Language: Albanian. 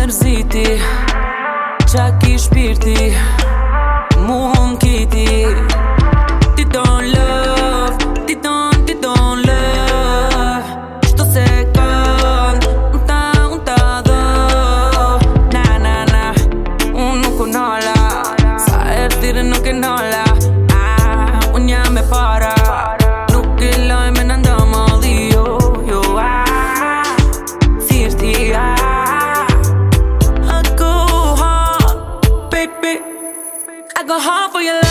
njerëziti Qa ki shpirti alcohol for your love.